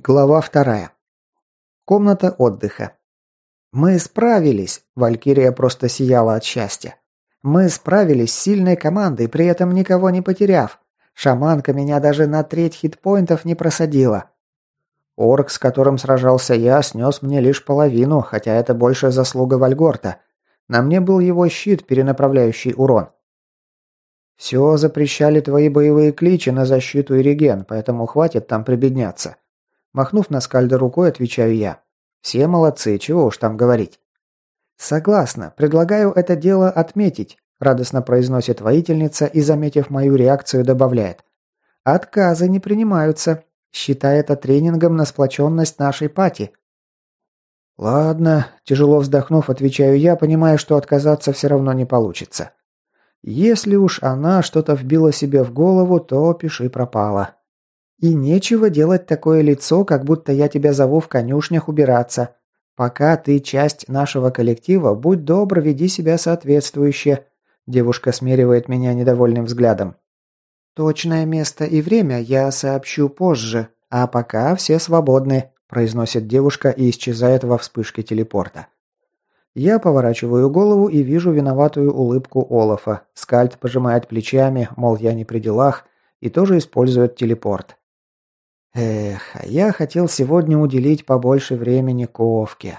Глава вторая. Комната отдыха. «Мы справились!» – Валькирия просто сияла от счастья. «Мы справились с сильной командой, при этом никого не потеряв. Шаманка меня даже на треть хитпоинтов не просадила. Орк, с которым сражался я, снес мне лишь половину, хотя это больше заслуга Вальгорта. На мне был его щит, перенаправляющий урон. Все запрещали твои боевые кличи на защиту и реген, поэтому хватит там прибедняться. Махнув на скальда рукой, отвечаю я. Все молодцы, чего уж там говорить. Согласна, предлагаю это дело отметить, радостно произносит воительница и, заметив мою реакцию, добавляет. Отказы не принимаются. Считай это тренингом на сплоченность нашей пати. Ладно, тяжело вздохнув, отвечаю я, понимая, что отказаться все равно не получится. Если уж она что-то вбила себе в голову, то пиши пропало. И нечего делать такое лицо, как будто я тебя зову в конюшнях убираться. Пока ты часть нашего коллектива, будь добр, веди себя соответствующе. Девушка смеривает меня недовольным взглядом. Точное место и время я сообщу позже, а пока все свободны, произносит девушка и исчезает во вспышке телепорта. Я поворачиваю голову и вижу виноватую улыбку Олафа. Скальд пожимает плечами, мол, я не при делах, и тоже использует телепорт. Эх, а я хотел сегодня уделить побольше времени Ковке.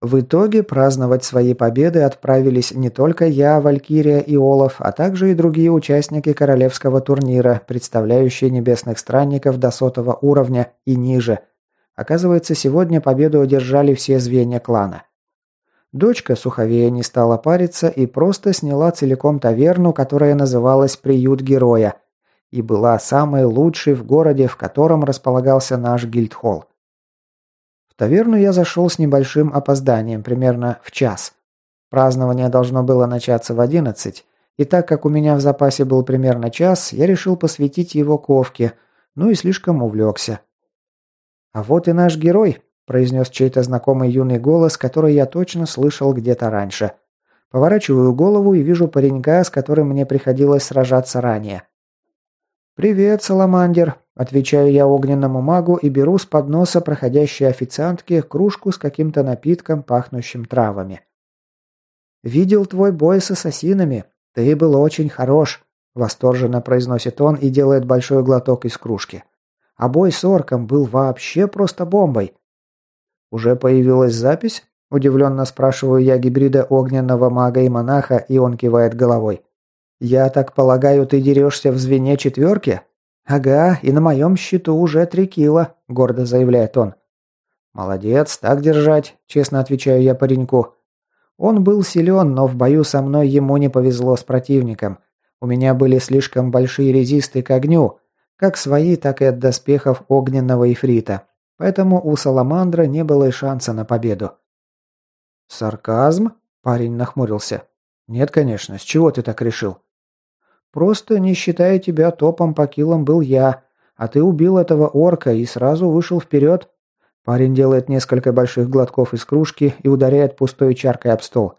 В итоге праздновать свои победы отправились не только я, Валькирия и Олаф, а также и другие участники королевского турнира, представляющие небесных странников до сотого уровня и ниже. Оказывается, сегодня победу одержали все звенья клана. Дочка Суховея не стала париться и просто сняла целиком таверну, которая называлась «Приют героя», и была самой лучшей в городе, в котором располагался наш гильдхолл. В таверну я зашел с небольшим опозданием, примерно в час. Празднование должно было начаться в одиннадцать, и так как у меня в запасе был примерно час, я решил посвятить его ковке, ну и слишком увлекся. «А вот и наш герой», – произнес чей-то знакомый юный голос, который я точно слышал где-то раньше. Поворачиваю голову и вижу паренька, с которым мне приходилось сражаться ранее. «Привет, Саламандер», – отвечаю я огненному магу и беру с подноса проходящей официантки кружку с каким-то напитком, пахнущим травами. «Видел твой бой с ассасинами. Ты был очень хорош», – восторженно произносит он и делает большой глоток из кружки. «А бой с орком был вообще просто бомбой». «Уже появилась запись?» – удивленно спрашиваю я гибрида огненного мага и монаха, и он кивает головой. «Я так полагаю, ты дерешься в звене четверки?» «Ага, и на моем счету уже три кило», – гордо заявляет он. «Молодец, так держать», – честно отвечаю я пареньку. Он был силен, но в бою со мной ему не повезло с противником. У меня были слишком большие резисты к огню, как свои, так и от доспехов огненного ифрита. Поэтому у Саламандра не было и шанса на победу. «Сарказм?» – парень нахмурился. «Нет, конечно. С чего ты так решил?» Просто, не считая тебя топом по килам, был я, а ты убил этого орка и сразу вышел вперед. Парень делает несколько больших глотков из кружки и ударяет пустой чаркой об стол.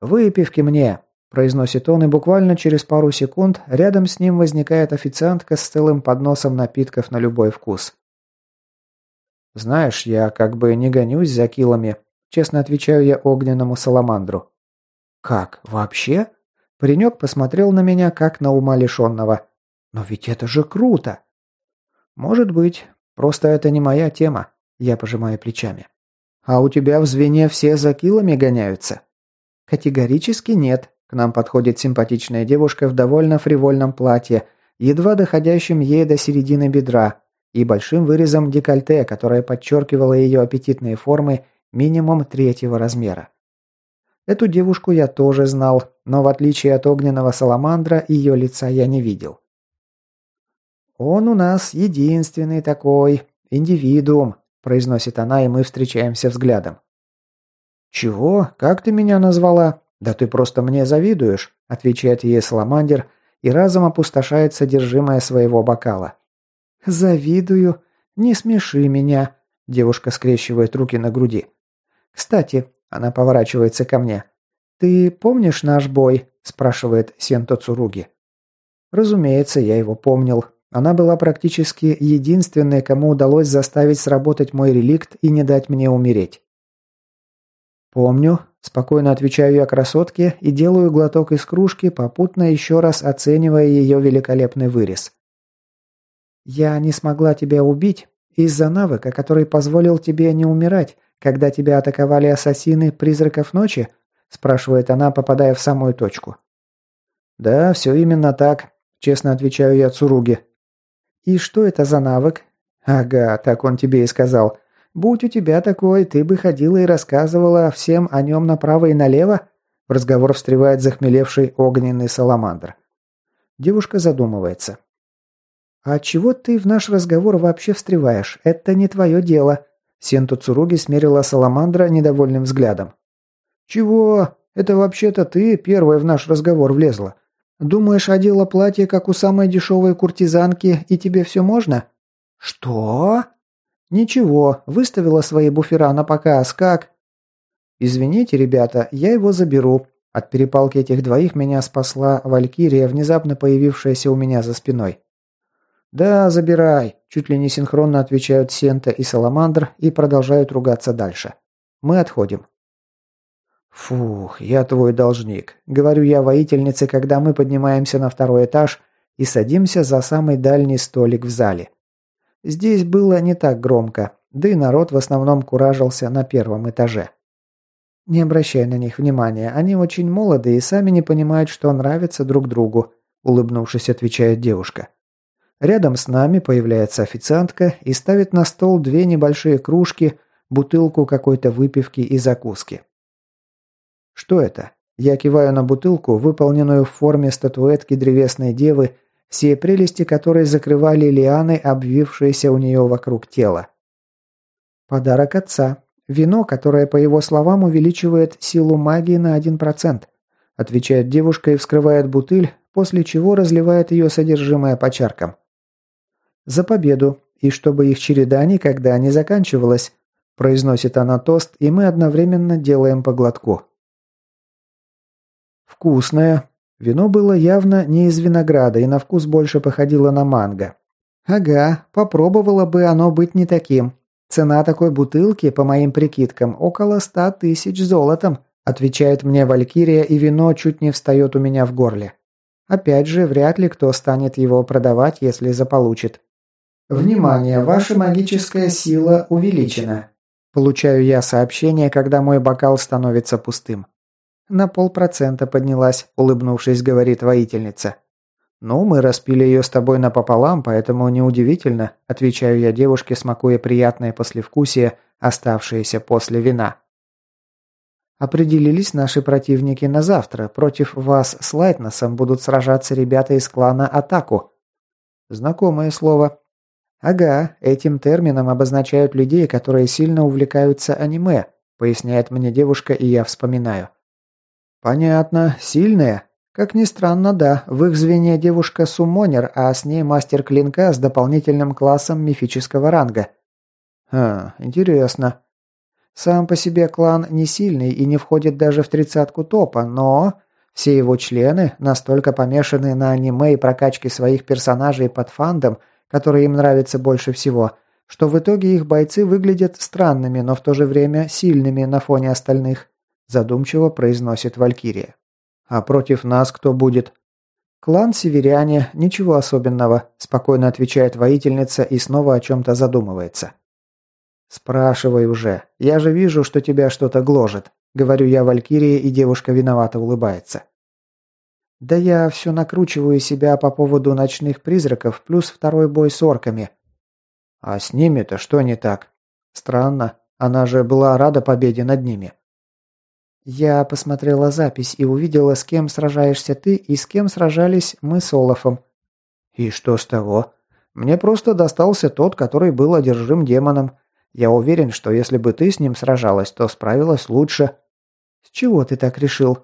«Выпивки мне!» – произносит он, и буквально через пару секунд рядом с ним возникает официантка с целым подносом напитков на любой вкус. «Знаешь, я как бы не гонюсь за килами», – честно отвечаю я огненному саламандру. «Как? Вообще?» Паренек посмотрел на меня, как на ума лишенного. «Но ведь это же круто!» «Может быть. Просто это не моя тема», – я пожимаю плечами. «А у тебя в звене все за килами гоняются?» «Категорически нет», – к нам подходит симпатичная девушка в довольно фривольном платье, едва доходящем ей до середины бедра, и большим вырезом декольте, которое подчеркивало ее аппетитные формы минимум третьего размера. Эту девушку я тоже знал, но в отличие от огненного саламандра, ее лица я не видел. «Он у нас единственный такой, индивидуум», – произносит она, и мы встречаемся взглядом. «Чего? Как ты меня назвала? Да ты просто мне завидуешь», – отвечает ей саламандр и разом опустошает содержимое своего бокала. «Завидую? Не смеши меня», – девушка скрещивает руки на груди. «Кстати, она поворачивается ко мне. «Ты помнишь наш бой?» – спрашивает Сенто Цуруги. Разумеется, я его помнил. Она была практически единственной, кому удалось заставить сработать мой реликт и не дать мне умереть. «Помню», – спокойно отвечаю я красотке и делаю глоток из кружки, попутно еще раз оценивая ее великолепный вырез. «Я не смогла тебя убить из-за навыка, который позволил тебе не умирать, когда тебя атаковали ассасины призраков ночи?» – спрашивает она, попадая в самую точку. «Да, все именно так», – честно отвечаю я Цуруге. «И что это за навык?» «Ага, так он тебе и сказал. Будь у тебя такой, ты бы ходила и рассказывала всем о нем направо и налево?» В разговор встревает захмелевший огненный саламандр. Девушка задумывается. «А чего ты в наш разговор вообще встреваешь? Это не твое дело». Сенту Цуруги смерила саламандра недовольным взглядом. «Чего? Это вообще-то ты первая в наш разговор влезла. Думаешь, одела платье, как у самой дешевой куртизанки, и тебе все можно?» «Что?» «Ничего, выставила свои буфера на показ, как?» «Извините, ребята, я его заберу». От перепалки этих двоих меня спасла Валькирия, внезапно появившаяся у меня за спиной. «Да, забирай», – чуть ли не синхронно отвечают Сента и Саламандр и продолжают ругаться дальше. Мы отходим. «Фух, я твой должник», — говорю я воительнице, когда мы поднимаемся на второй этаж и садимся за самый дальний столик в зале. Здесь было не так громко, да и народ в основном куражился на первом этаже. «Не обращай на них внимания, они очень молоды и сами не понимают, что нравится друг другу», — улыбнувшись, отвечает девушка. Рядом с нами появляется официантка и ставит на стол две небольшие кружки, бутылку какой-то выпивки и закуски. Что это? Я киваю на бутылку, выполненную в форме статуэтки древесной девы, все прелести которой закрывали лианы, обвившиеся у нее вокруг тела. Подарок отца. Вино, которое, по его словам, увеличивает силу магии на 1%, отвечает девушка и вскрывает бутыль, после чего разливает ее содержимое по чаркам. За победу, и чтобы их череда никогда не заканчивалась, произносит она тост, и мы одновременно делаем по глотку. Вкусное. Вино было явно не из винограда и на вкус больше походило на манго. Ага, попробовало бы оно быть не таким. Цена такой бутылки, по моим прикидкам, около ста тысяч золотом, отвечает мне Валькирия, и вино чуть не встает у меня в горле. Опять же, вряд ли кто станет его продавать, если заполучит. Внимание, ваша магическая сила увеличена. Получаю я сообщение, когда мой бокал становится пустым. «На полпроцента поднялась», – улыбнувшись, говорит воительница. «Ну, мы распили ее с тобой напополам, поэтому неудивительно», – отвечаю я девушке, смакуя приятное послевкусие, оставшееся после вина. Определились наши противники на завтра. Против вас с Лайтносом будут сражаться ребята из клана Атаку. Знакомое слово. Ага, этим термином обозначают людей, которые сильно увлекаются аниме, поясняет мне девушка, и я вспоминаю. «Понятно. Сильные?» «Как ни странно, да. В их звене девушка суммонер, а с ней мастер клинка с дополнительным классом мифического ранга». «А, интересно. Сам по себе клан не сильный и не входит даже в тридцатку топа, но...» Все его члены настолько помешаны на аниме и прокачке своих персонажей под фандом, который им нравится больше всего, что в итоге их бойцы выглядят странными, но в то же время сильными на фоне остальных задумчиво произносит Валькирия. А против нас кто будет? Клан Северяне, ничего особенного, спокойно отвечает воительница и снова о чем-то задумывается. Спрашивай уже. Я же вижу, что тебя что-то гложет, говорю я Валькирии, и девушка виновато улыбается. Да я все накручиваю себя по поводу ночных призраков плюс второй бой с орками. А с ними-то что не так? Странно, она же была рада победе над ними. Я посмотрела запись и увидела, с кем сражаешься ты и с кем сражались мы с Олафом. И что с того? Мне просто достался тот, который был одержим демоном. Я уверен, что если бы ты с ним сражалась, то справилась лучше. С чего ты так решил?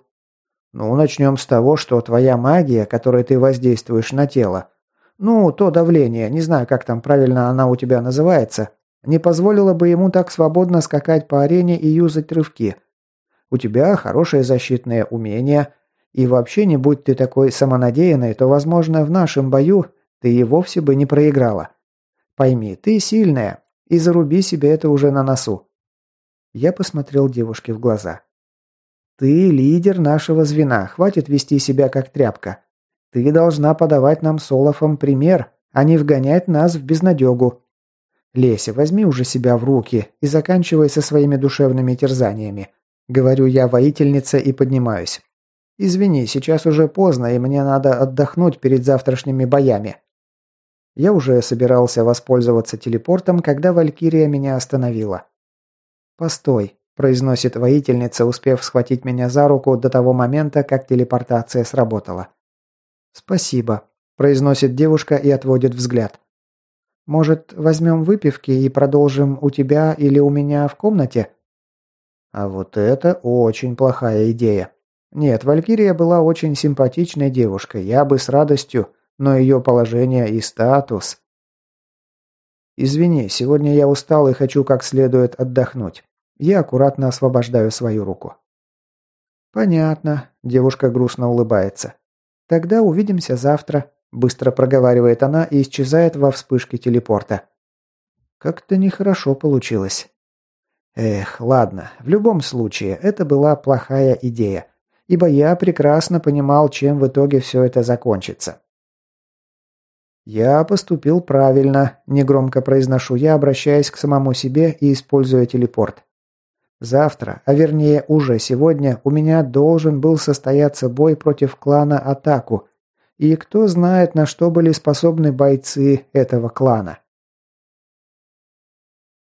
Ну, начнем с того, что твоя магия, которой ты воздействуешь на тело, ну, то давление, не знаю, как там правильно она у тебя называется, не позволило бы ему так свободно скакать по арене и юзать рывки – у тебя хорошее защитное умение, и вообще не будь ты такой самонадеянной, то, возможно, в нашем бою ты и вовсе бы не проиграла. Пойми, ты сильная, и заруби себе это уже на носу. Я посмотрел девушке в глаза. Ты лидер нашего звена, хватит вести себя как тряпка. Ты должна подавать нам с Олафом пример, а не вгонять нас в безнадегу. Леся, возьми уже себя в руки и заканчивай со своими душевными терзаниями. Говорю я воительница и поднимаюсь. Извини, сейчас уже поздно, и мне надо отдохнуть перед завтрашними боями. Я уже собирался воспользоваться телепортом, когда Валькирия меня остановила. «Постой», – произносит воительница, успев схватить меня за руку до того момента, как телепортация сработала. «Спасибо», – произносит девушка и отводит взгляд. «Может, возьмем выпивки и продолжим у тебя или у меня в комнате?» А вот это очень плохая идея. Нет, Валькирия была очень симпатичной девушкой, я бы с радостью, но ее положение и статус... «Извини, сегодня я устал и хочу как следует отдохнуть. Я аккуратно освобождаю свою руку». «Понятно», – девушка грустно улыбается. «Тогда увидимся завтра», – быстро проговаривает она и исчезает во вспышке телепорта. Как-то нехорошо получилось. Эх, ладно, в любом случае, это была плохая идея, ибо я прекрасно понимал, чем в итоге все это закончится. «Я поступил правильно», – негромко произношу я, обращаясь к самому себе и используя телепорт. «Завтра, а вернее уже сегодня, у меня должен был состояться бой против клана Атаку, и кто знает, на что были способны бойцы этого клана».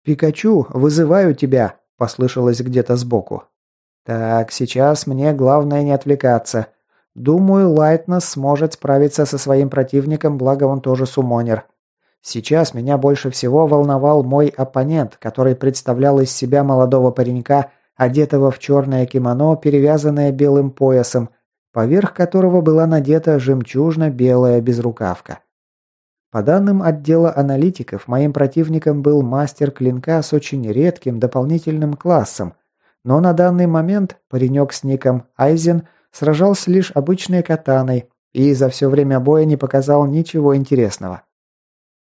«Пикачу, вызываю тебя!» – послышалось где-то сбоку. «Так, сейчас мне главное не отвлекаться. Думаю, Лайтнес сможет справиться со своим противником, благо он тоже сумонер. Сейчас меня больше всего волновал мой оппонент, который представлял из себя молодого паренька, одетого в черное кимоно, перевязанное белым поясом, поверх которого была надета жемчужно-белая безрукавка. По данным отдела аналитиков, моим противником был мастер клинка с очень редким дополнительным классом, но на данный момент паренек с ником Айзен – сражался лишь обычной катаной и за все время боя не показал ничего интересного.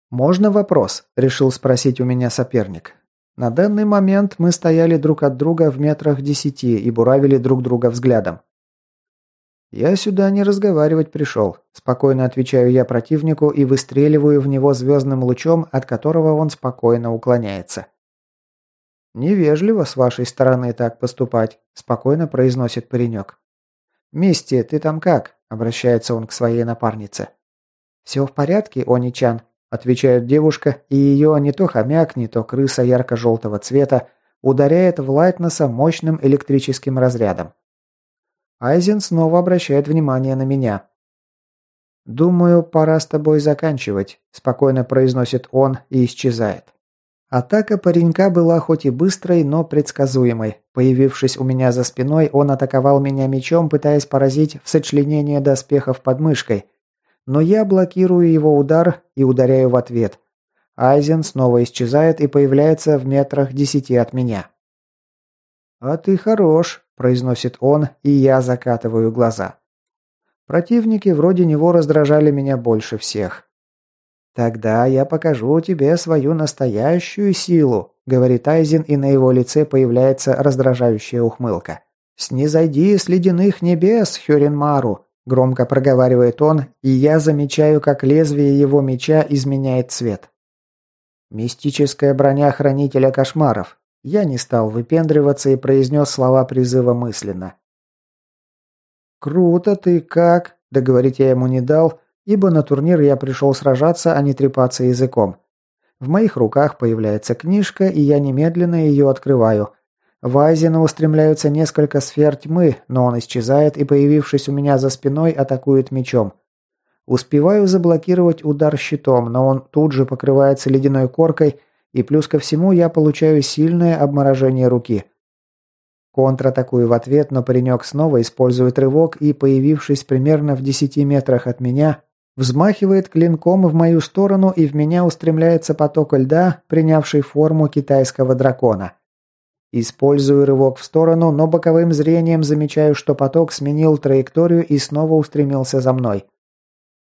«Можно вопрос?» – решил спросить у меня соперник. На данный момент мы стояли друг от друга в метрах десяти и буравили друг друга взглядом. «Я сюда не разговаривать пришел», – спокойно отвечаю я противнику и выстреливаю в него звездным лучом, от которого он спокойно уклоняется. «Невежливо с вашей стороны так поступать», – спокойно произносит паренек. «Мисти, ты там как?» – обращается он к своей напарнице. «Все в порядке, Они-чан», – отвечает девушка, и ее не то хомяк, не то крыса ярко-желтого цвета ударяет в Лайтнеса мощным электрическим разрядом. Айзен снова обращает внимание на меня. «Думаю, пора с тобой заканчивать», – спокойно произносит он и исчезает. Атака паренька была хоть и быстрой, но предсказуемой. Появившись у меня за спиной, он атаковал меня мечом, пытаясь поразить в сочленение доспехов под мышкой. Но я блокирую его удар и ударяю в ответ. Айзен снова исчезает и появляется в метрах десяти от меня. «А ты хорош», – произносит он, и я закатываю глаза. Противники вроде него раздражали меня больше всех. «Тогда я покажу тебе свою настоящую силу», — говорит Айзен, и на его лице появляется раздражающая ухмылка. «Снизойди с ледяных небес, Хюринмару», — громко проговаривает он, и я замечаю, как лезвие его меча изменяет цвет. «Мистическая броня Хранителя Кошмаров». Я не стал выпендриваться и произнес слова призыва мысленно. «Круто ты как!» – договорить я ему не дал, ибо на турнир я пришел сражаться, а не трепаться языком. В моих руках появляется книжка, и я немедленно ее открываю. В Айзена устремляются несколько сфер тьмы, но он исчезает и, появившись у меня за спиной, атакует мечом. Успеваю заблокировать удар щитом, но он тут же покрывается ледяной коркой, и плюс ко всему я получаю сильное обморожение руки. Контратакую в ответ, но паренек снова использует рывок и, появившись примерно в 10 метрах от меня, Взмахивает клинком в мою сторону, и в меня устремляется поток льда, принявший форму китайского дракона. Использую рывок в сторону, но боковым зрением замечаю, что поток сменил траекторию и снова устремился за мной.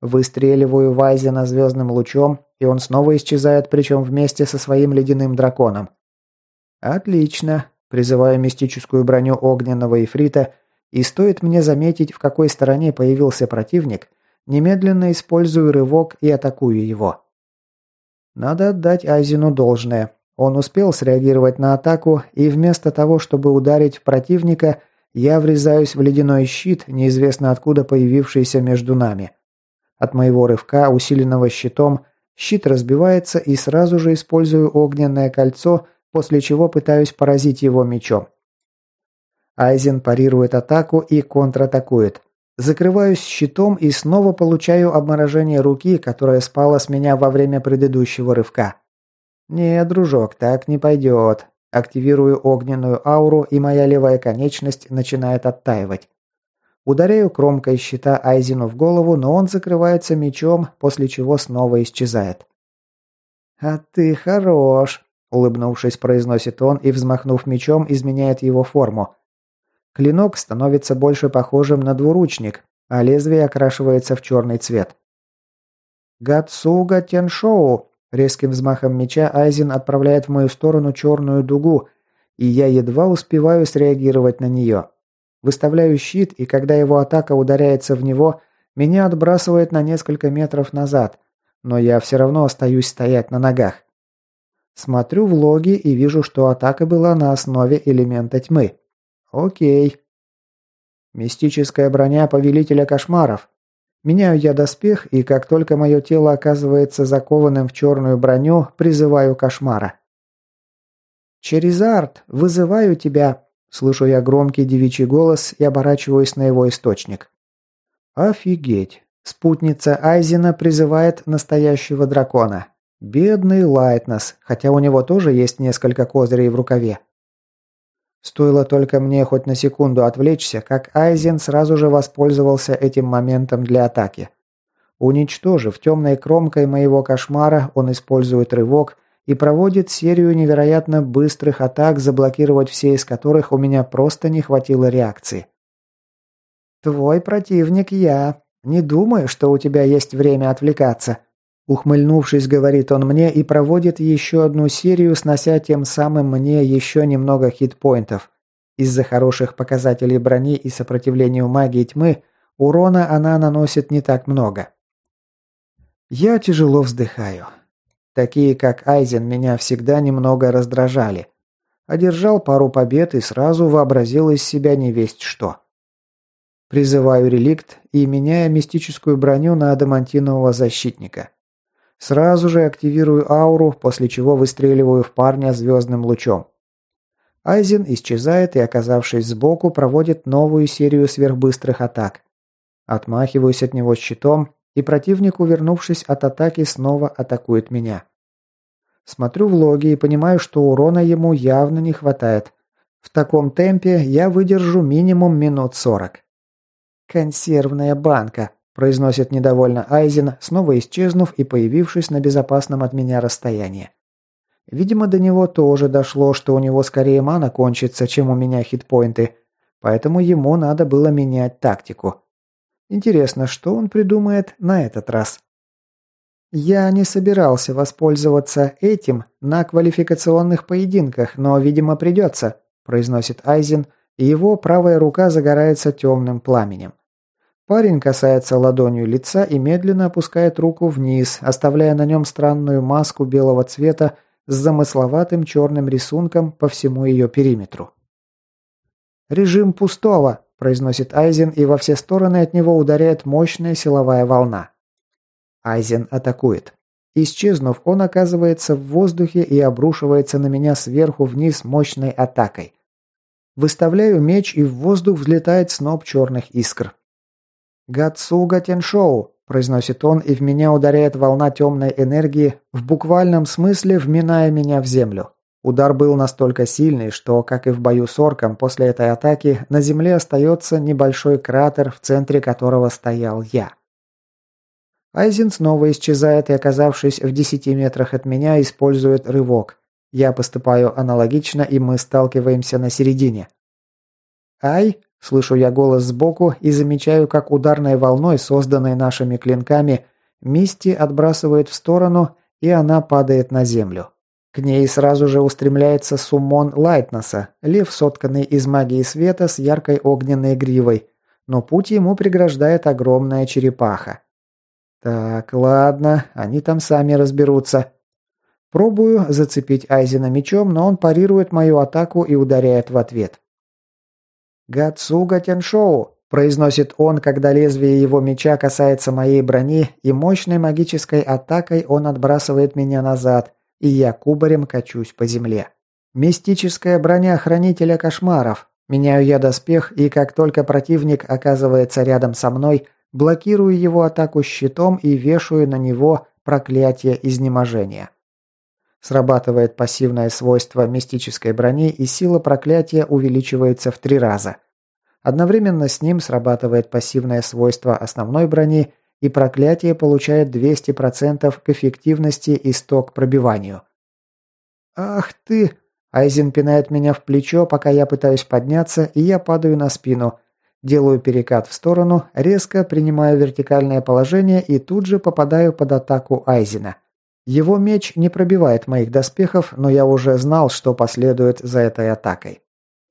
Выстреливаю Вайзена звездным лучом, и он снова исчезает, причем вместе со своим ледяным драконом. Отлично. Призываю мистическую броню огненного ифрита, и стоит мне заметить, в какой стороне появился противник, немедленно использую рывок и атакую его. Надо отдать Айзину должное. Он успел среагировать на атаку, и вместо того, чтобы ударить противника, я врезаюсь в ледяной щит, неизвестно откуда появившийся между нами. От моего рывка, усиленного щитом, щит разбивается и сразу же использую огненное кольцо, после чего пытаюсь поразить его мечом. Айзен парирует атаку и контратакует. Закрываюсь щитом и снова получаю обморожение руки, которое спало с меня во время предыдущего рывка. «Не, дружок, так не пойдет». Активирую огненную ауру, и моя левая конечность начинает оттаивать. Ударяю кромкой щита Айзину в голову, но он закрывается мечом, после чего снова исчезает. «А ты хорош», – улыбнувшись, произносит он и, взмахнув мечом, изменяет его форму. Клинок становится больше похожим на двуручник, а лезвие окрашивается в черный цвет. «Гацуга Теншоу», Резким взмахом меча Айзен отправляет в мою сторону черную дугу, и я едва успеваю среагировать на нее. Выставляю щит, и когда его атака ударяется в него, меня отбрасывает на несколько метров назад, но я все равно остаюсь стоять на ногах. Смотрю в логи и вижу, что атака была на основе элемента тьмы. Окей. Мистическая броня Повелителя Кошмаров. Меняю я доспех, и как только мое тело оказывается закованным в черную броню, призываю кошмара. «Черезард, вызываю тебя!» Слышу я громкий девичий голос и оборачиваюсь на его источник. «Офигеть! Спутница Айзена призывает настоящего дракона. Бедный Лайтнес, хотя у него тоже есть несколько козырей в рукаве. Стоило только мне хоть на секунду отвлечься, как Айзен сразу же воспользовался этим моментом для атаки. Уничтожив темной кромкой моего кошмара, он использует рывок и проводит серию невероятно быстрых атак, заблокировать все из которых у меня просто не хватило реакции. «Твой противник я. Не думаю, что у тебя есть время отвлекаться», Ухмыльнувшись, говорит он мне и проводит еще одну серию, снося тем самым мне еще немного хитпоинтов. Из-за хороших показателей брони и сопротивлению магии тьмы, урона она наносит не так много. Я тяжело вздыхаю. Такие, как Айзен, меня всегда немного раздражали. Одержал пару побед и сразу вообразил из себя невесть что. Призываю реликт и меняя мистическую броню на адамантинового защитника. Сразу же активирую ауру, после чего выстреливаю в парня звездным лучом. Айзен исчезает и, оказавшись сбоку, проводит новую серию сверхбыстрых атак. Отмахиваюсь от него щитом, и противник, увернувшись от атаки, снова атакует меня. Смотрю в логи и понимаю, что урона ему явно не хватает. В таком темпе я выдержу минимум минут сорок. Консервная банка произносит недовольно Айзен, снова исчезнув и появившись на безопасном от меня расстоянии. Видимо, до него тоже дошло, что у него скорее мана кончится, чем у меня хитпоинты, поэтому ему надо было менять тактику. Интересно, что он придумает на этот раз? Я не собирался воспользоваться этим на квалификационных поединках, но, видимо, придется, произносит Айзен, и его правая рука загорается темным пламенем. Парень касается ладонью лица и медленно опускает руку вниз, оставляя на нем странную маску белого цвета с замысловатым черным рисунком по всему ее периметру. «Режим пустого», – произносит Айзен, и во все стороны от него ударяет мощная силовая волна. Айзен атакует. Исчезнув, он оказывается в воздухе и обрушивается на меня сверху вниз мощной атакой. Выставляю меч, и в воздух взлетает сноп черных искр. «Гацуга Теншоу», – произносит он, и в меня ударяет волна темной энергии, в буквальном смысле вминая меня в землю. Удар был настолько сильный, что, как и в бою с орком, после этой атаки на земле остается небольшой кратер, в центре которого стоял я. Айзен снова исчезает и, оказавшись в десяти метрах от меня, использует рывок. Я поступаю аналогично, и мы сталкиваемся на середине. «Ай!» Слышу я голос сбоку и замечаю, как ударной волной, созданной нашими клинками, Мисти отбрасывает в сторону, и она падает на землю. К ней сразу же устремляется суммон Лайтнеса, лев, сотканный из магии света с яркой огненной гривой, но путь ему преграждает огромная черепаха. Так, ладно, они там сами разберутся. Пробую зацепить Айзена мечом, но он парирует мою атаку и ударяет в ответ. «Гацуга Теншоу!» – произносит он, когда лезвие его меча касается моей брони, и мощной магической атакой он отбрасывает меня назад, и я кубарем качусь по земле. Мистическая броня Хранителя Кошмаров. Меняю я доспех, и как только противник оказывается рядом со мной, блокирую его атаку щитом и вешаю на него проклятие изнеможения. Срабатывает пассивное свойство мистической брони, и сила проклятия увеличивается в три раза. Одновременно с ним срабатывает пассивное свойство основной брони, и проклятие получает 200% к эффективности и сток пробиванию. «Ах ты!» Айзен пинает меня в плечо, пока я пытаюсь подняться, и я падаю на спину. Делаю перекат в сторону, резко принимаю вертикальное положение и тут же попадаю под атаку Айзена. Его меч не пробивает моих доспехов, но я уже знал, что последует за этой атакой.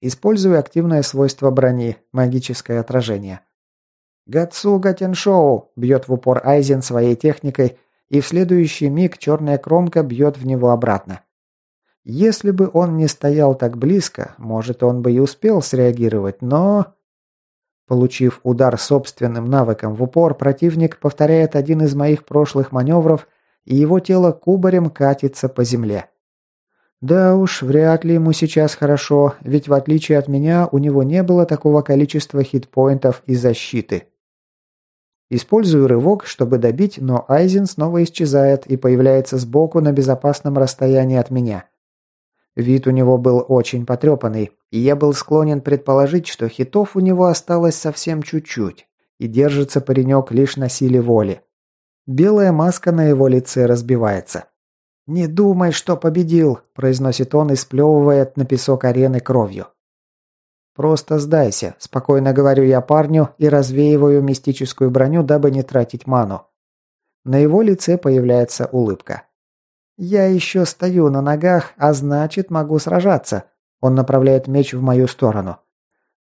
Использую активное свойство брони – магическое отражение. «Гацу Гатеншоу!» – бьет в упор Айзен своей техникой, и в следующий миг черная кромка бьет в него обратно. Если бы он не стоял так близко, может, он бы и успел среагировать, но... Получив удар собственным навыком в упор, противник повторяет один из моих прошлых маневров, и его тело кубарем катится по земле. Да уж, вряд ли ему сейчас хорошо, ведь в отличие от меня, у него не было такого количества хитпоинтов и защиты. Использую рывок, чтобы добить, но Айзен снова исчезает и появляется сбоку на безопасном расстоянии от меня. Вид у него был очень потрепанный, и я был склонен предположить, что хитов у него осталось совсем чуть-чуть, и держится паренек лишь на силе воли. Белая маска на его лице разбивается. «Не думай, что победил», – произносит он и сплевывает на песок арены кровью. «Просто сдайся», – спокойно говорю я парню и развеиваю мистическую броню, дабы не тратить ману. На его лице появляется улыбка. «Я еще стою на ногах, а значит, могу сражаться». Он направляет меч в мою сторону.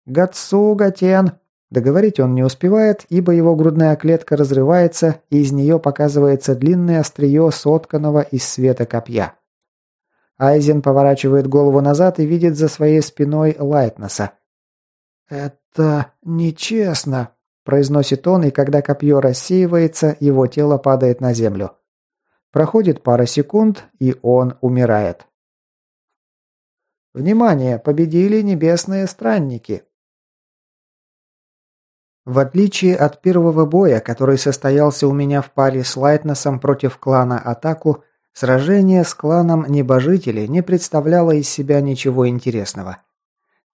«Гацу, Гатен!» Договорить он не успевает, ибо его грудная клетка разрывается, и из нее показывается длинное острие сотканного из света копья. Айзен поворачивает голову назад и видит за своей спиной Лайтнеса. «Это нечестно», – произносит он, и когда копье рассеивается, его тело падает на землю. Проходит пара секунд, и он умирает. Внимание! Победили небесные странники. В отличие от первого боя, который состоялся у меня в паре с Лайтнесом против клана Атаку, сражение с кланом Небожители не представляло из себя ничего интересного.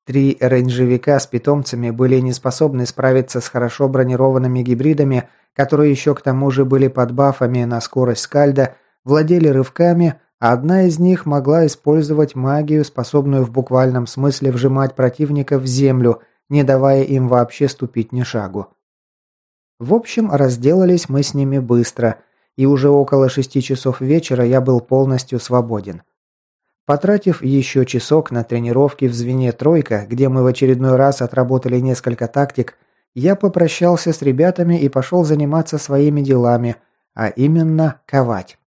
Три рейнджевика с питомцами были не способны справиться с хорошо бронированными гибридами, которые еще к тому же были под бафами на скорость скальда, владели рывками, а одна из них могла использовать магию, способную в буквальном смысле вжимать противника в землю, не давая им вообще ступить ни шагу. В общем, разделались мы с ними быстро, и уже около шести часов вечера я был полностью свободен. Потратив еще часок на тренировки в звене «Тройка», где мы в очередной раз отработали несколько тактик, я попрощался с ребятами и пошел заниматься своими делами, а именно ковать.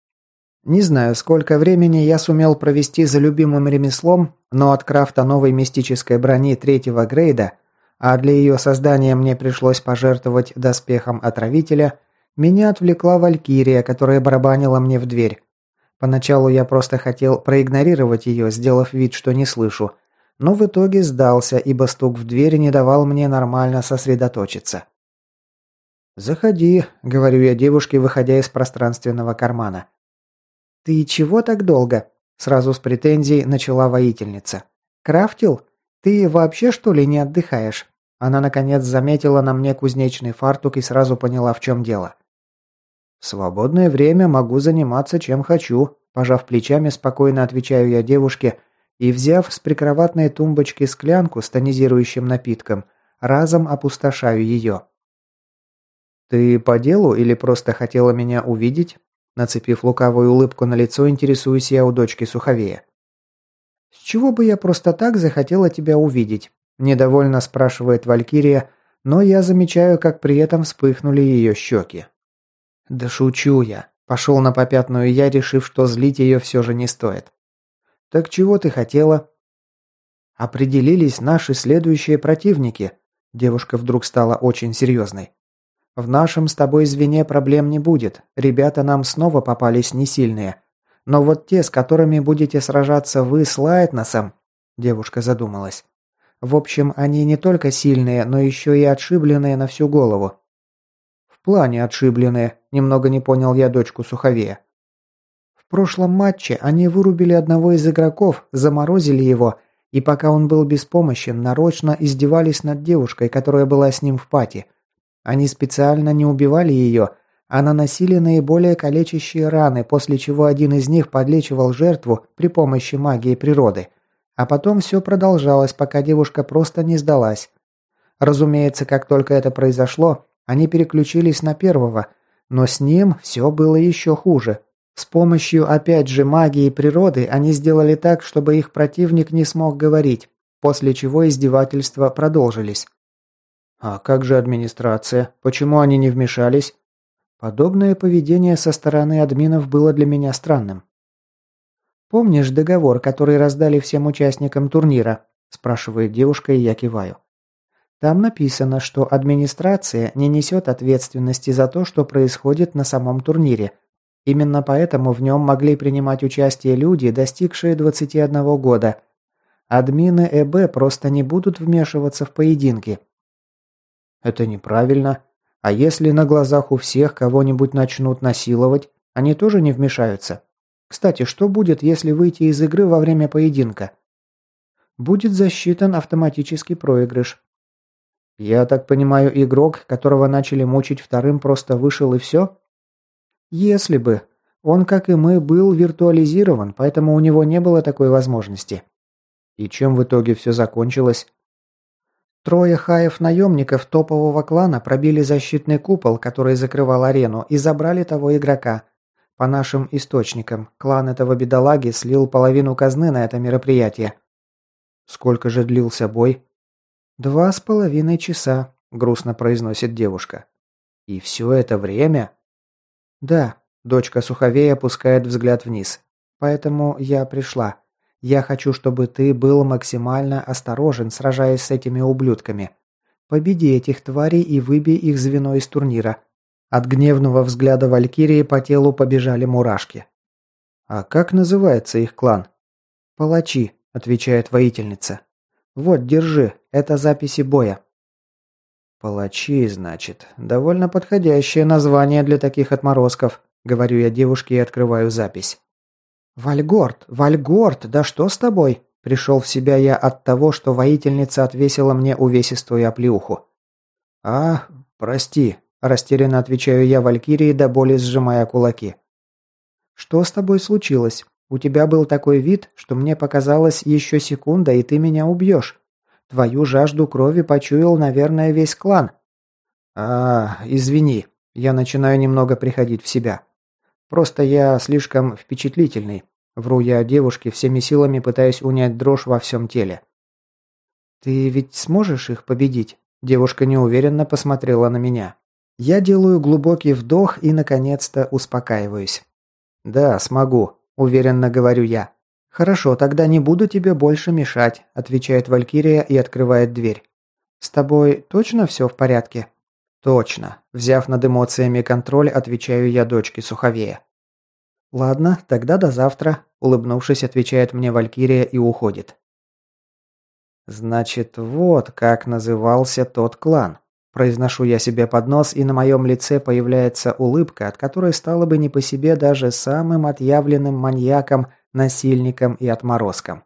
Не знаю, сколько времени я сумел провести за любимым ремеслом, но от крафта новой мистической брони третьего грейда, а для ее создания мне пришлось пожертвовать доспехом отравителя, меня отвлекла Валькирия, которая барабанила мне в дверь. Поначалу я просто хотел проигнорировать ее, сделав вид, что не слышу. Но в итоге сдался, ибо стук в дверь не давал мне нормально сосредоточиться. «Заходи», — говорю я девушке, выходя из пространственного кармана. «Ты чего так долго?» – сразу с претензией начала воительница. «Крафтил? Ты вообще что ли не отдыхаешь?» Она, наконец, заметила на мне кузнечный фартук и сразу поняла, в чем дело. «В свободное время могу заниматься чем хочу», – пожав плечами, спокойно отвечаю я девушке и, взяв с прикроватной тумбочки склянку с тонизирующим напитком, разом опустошаю ее. «Ты по делу или просто хотела меня увидеть?» Нацепив лукавую улыбку на лицо, интересуюсь я у дочки Суховея. «С чего бы я просто так захотела тебя увидеть?» Недовольно спрашивает Валькирия, но я замечаю, как при этом вспыхнули ее щеки. «Да шучу я», – пошел на попятную я, решив, что злить ее все же не стоит. «Так чего ты хотела?» «Определились наши следующие противники», – девушка вдруг стала очень серьезной. «В нашем с тобой звене проблем не будет, ребята нам снова попались не сильные. Но вот те, с которыми будете сражаться вы с Лайтносом...» Девушка задумалась. В общем, они не только сильные, но еще и отшибленные на всю голову. Плане отшибленные, немного не понял я дочку Суховея. В прошлом матче они вырубили одного из игроков, заморозили его, и пока он был беспомощен, нарочно издевались над девушкой, которая была с ним в пати. Они специально не убивали ее, а наносили наиболее калечащие раны, после чего один из них подлечивал жертву при помощи магии природы. А потом все продолжалось, пока девушка просто не сдалась. Разумеется, как только это произошло, они переключились на первого, но с ним все было еще хуже. С помощью, опять же, магии природы они сделали так, чтобы их противник не смог говорить, после чего издевательства продолжились. А как же администрация? Почему они не вмешались? Подобное поведение со стороны админов было для меня странным. «Помнишь договор, который раздали всем участникам турнира?» – спрашивает девушка, и я киваю. Там написано, что администрация не несет ответственности за то, что происходит на самом турнире. Именно поэтому в нем могли принимать участие люди, достигшие 21 года. Админы ЭБ просто не будут вмешиваться в поединки. Это неправильно. А если на глазах у всех кого-нибудь начнут насиловать, они тоже не вмешаются? Кстати, что будет, если выйти из игры во время поединка? Будет засчитан автоматический проигрыш. Я так понимаю, игрок, которого начали мучить вторым, просто вышел и все? Если бы. Он, как и мы, был виртуализирован, поэтому у него не было такой возможности. И чем в итоге все закончилось? Трое хаев-наемников топового клана пробили защитный купол, который закрывал арену, и забрали того игрока – по нашим источникам, клан этого бедолаги слил половину казны на это мероприятие. Сколько же длился бой? Два с половиной часа, грустно произносит девушка. И все это время? Да, дочка Суховей опускает взгляд вниз. Поэтому я пришла. Я хочу, чтобы ты был максимально осторожен, сражаясь с этими ублюдками. Победи этих тварей и выбей их звено из турнира. От гневного взгляда Валькирии по телу побежали мурашки. «А как называется их клан?» «Палачи», – отвечает воительница. «Вот, держи, это записи боя». «Палачи, значит. Довольно подходящее название для таких отморозков», – говорю я девушке и открываю запись. «Вальгорд, Вальгорд, да что с тобой?» Пришел в себя я от того, что воительница отвесила мне увесистую оплеуху. «А, прости», Растерянно отвечаю я Валькирии, до боли сжимая кулаки. «Что с тобой случилось? У тебя был такой вид, что мне показалось еще секунда, и ты меня убьешь. Твою жажду крови почуял, наверное, весь клан». «А, извини, я начинаю немного приходить в себя. Просто я слишком впечатлительный. Вру я девушке, всеми силами пытаясь унять дрожь во всем теле. «Ты ведь сможешь их победить?» Девушка неуверенно посмотрела на меня. Я делаю глубокий вдох и, наконец-то, успокаиваюсь. «Да, смогу», – уверенно говорю я. «Хорошо, тогда не буду тебе больше мешать», – отвечает Валькирия и открывает дверь. «С тобой точно все в порядке?» «Точно», – взяв над эмоциями контроль, отвечаю я дочке Суховея. «Ладно, тогда до завтра», – улыбнувшись, отвечает мне Валькирия и уходит. Значит, вот как назывался тот клан. Произношу я себе под нос, и на моем лице появляется улыбка, от которой стало бы не по себе даже самым отъявленным маньяком, насильником и отморозком.